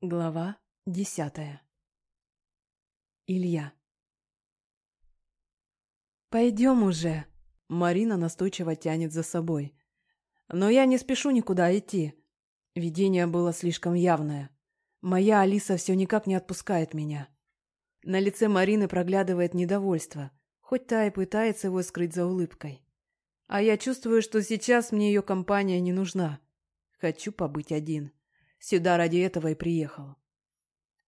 Глава десятая Илья «Пойдем уже!» Марина настойчиво тянет за собой. Но я не спешу никуда идти. Видение было слишком явное. Моя Алиса все никак не отпускает меня. На лице Марины проглядывает недовольство, хоть та и пытается его скрыть за улыбкой. А я чувствую, что сейчас мне ее компания не нужна. Хочу побыть один. Сюда ради этого и приехал.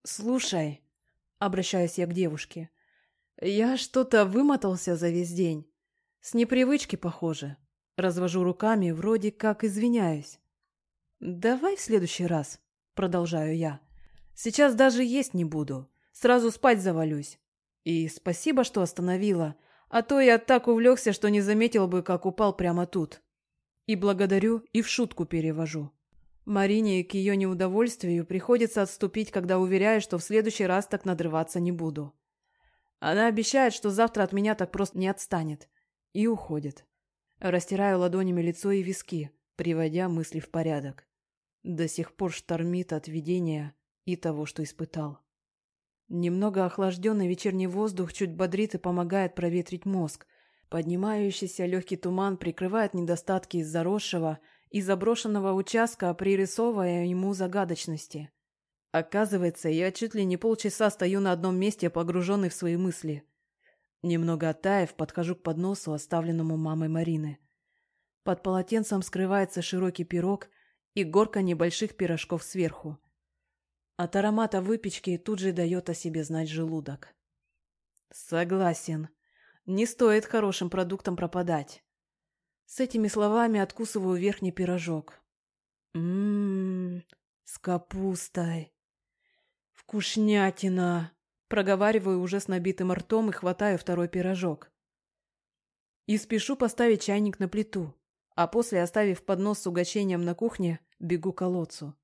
«Слушай», — обращаюсь я к девушке, — «я что-то вымотался за весь день. С непривычки, похоже. Развожу руками, вроде как извиняюсь. «Давай в следующий раз», — продолжаю я. «Сейчас даже есть не буду. Сразу спать завалюсь. И спасибо, что остановила, а то я так увлекся, что не заметил бы, как упал прямо тут. И благодарю, и в шутку перевожу. Марине к ее неудовольствию приходится отступить, когда уверяю, что в следующий раз так надрываться не буду. Она обещает, что завтра от меня так просто не отстанет. И уходит. Растираю ладонями лицо и виски, приводя мысли в порядок. До сих пор штормит от видения и того, что испытал. Немного охлажденный вечерний воздух чуть бодрит и помогает проветрить мозг. Поднимающийся легкий туман прикрывает недостатки из заросшего и заброшенного участка, пририсовывая ему загадочности. Оказывается, я чуть ли не полчаса стою на одном месте, погруженный в свои мысли. Немного оттаив, подхожу к подносу, оставленному мамой Марины. Под полотенцем скрывается широкий пирог и горка небольших пирожков сверху. От аромата выпечки тут же дает о себе знать желудок. Согласен. Не стоит хорошим продуктам пропадать. С этими словами откусываю верхний пирожок. Ммм, с капустой. Вкуснятина. Проговариваю уже с набитым ртом и хватаю второй пирожок. И спешу поставить чайник на плиту, а после, оставив поднос с угощением на кухне, бегу к колодцу.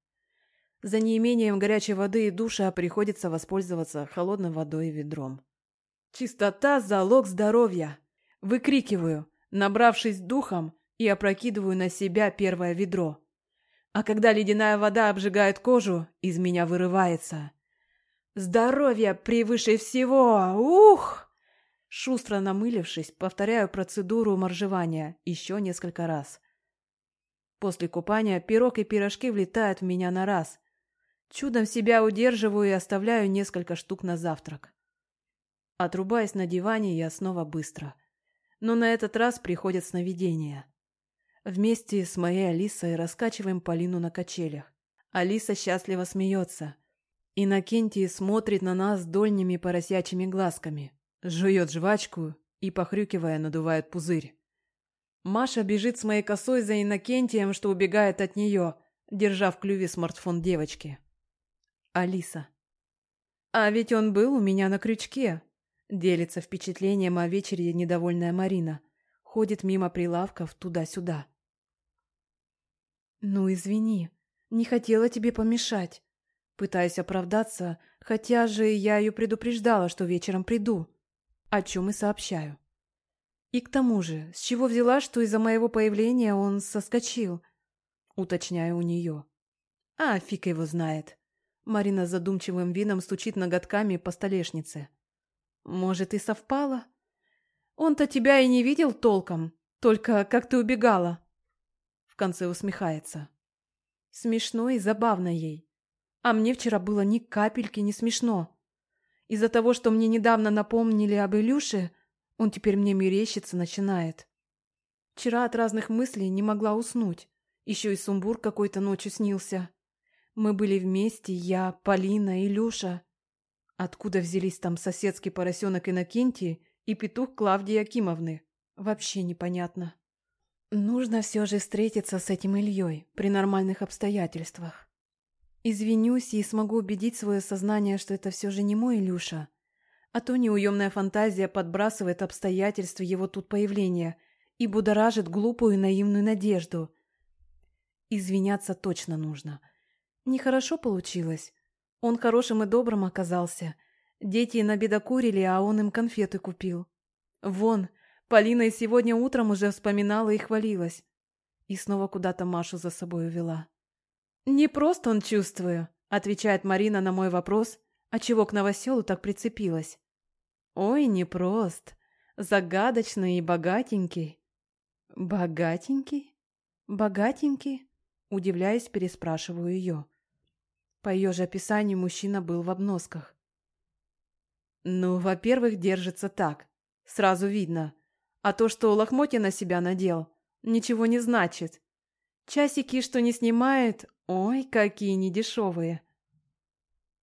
За неимением горячей воды и душа приходится воспользоваться холодной водой и ведром. «Чистота – залог здоровья!» Выкрикиваю – набравшись духом, и опрокидываю на себя первое ведро. А когда ледяная вода обжигает кожу, из меня вырывается. «Здоровье превыше всего! Ух!» Шустро намылившись, повторяю процедуру моржевания еще несколько раз. После купания пирог и пирожки влетают в меня на раз. Чудом себя удерживаю и оставляю несколько штук на завтрак. Отрубаясь на диване, я снова быстро – но на этот раз приходят сновидения. Вместе с моей Алисой раскачиваем Полину на качелях. Алиса счастливо смеется. Иннокентий смотрит на нас дольними поросячьими глазками, жует жвачку и, похрюкивая, надувает пузырь. Маша бежит с моей косой за Иннокентием, что убегает от нее, держа в клюве смартфон девочки. Алиса. А ведь он был у меня на крючке. Делится впечатлением о вечере недовольная Марина. Ходит мимо прилавков туда-сюда. «Ну, извини, не хотела тебе помешать». Пытаюсь оправдаться, хотя же я ее предупреждала, что вечером приду. О чем и сообщаю. И к тому же, с чего взяла, что из-за моего появления он соскочил? Уточняю у нее. А, фиг его знает. Марина задумчивым видом стучит ноготками по столешнице. Может, и совпало? Он-то тебя и не видел толком, только как ты убегала. В конце усмехается. Смешно и забавно ей. А мне вчера было ни капельки не смешно. Из-за того, что мне недавно напомнили об Илюше, он теперь мне мерещиться начинает. Вчера от разных мыслей не могла уснуть. Еще и сумбур какой-то ночью снился. Мы были вместе, я, Полина, Илюша. Откуда взялись там соседский поросенок Иннокентий и петух Клавдии Акимовны? Вообще непонятно. Нужно все же встретиться с этим Ильей при нормальных обстоятельствах. Извинюсь и смогу убедить свое сознание, что это все же не мой Илюша. А то неуемная фантазия подбрасывает обстоятельства его тут появления и будоражит глупую наивную надежду. Извиняться точно нужно. Нехорошо получилось. Он хорошим и добрым оказался. Дети набедокурили, а он им конфеты купил. Вон, Полина и сегодня утром уже вспоминала и хвалилась. И снова куда-то Машу за собой увела. Не просто он чувствую, отвечает Марина на мой вопрос, а чего к новоселу так прицепилась. Ой, непрост, загадочный и богатенький. Богатенький? Богатенький? Удивляясь, переспрашиваю ее. По ее же описанию мужчина был в обносках. Ну, во-первых, держится так. Сразу видно. А то, что лохмотья на себя надел, ничего не значит. Часики, что не снимает, ой, какие недешевые.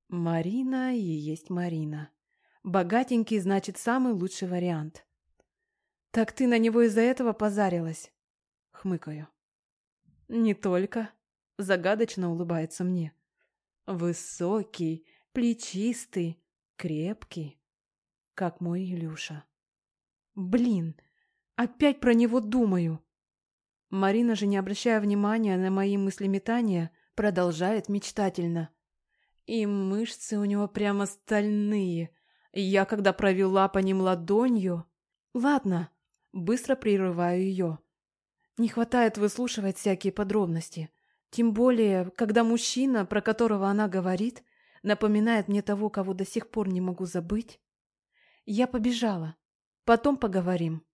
Марина и есть Марина. Богатенький, значит, самый лучший вариант. Так ты на него из-за этого позарилась? Хмыкаю. Не только. Загадочно улыбается мне. Высокий, плечистый, крепкий, как мой Илюша. Блин, опять про него думаю. Марина же, не обращая внимания на мои мыслеметания, продолжает мечтательно. И мышцы у него прямо стальные. Я, когда провела по ним ладонью... Ладно, быстро прерываю ее. Не хватает выслушивать всякие подробности. Тем более, когда мужчина, про которого она говорит, напоминает мне того, кого до сих пор не могу забыть. Я побежала. Потом поговорим.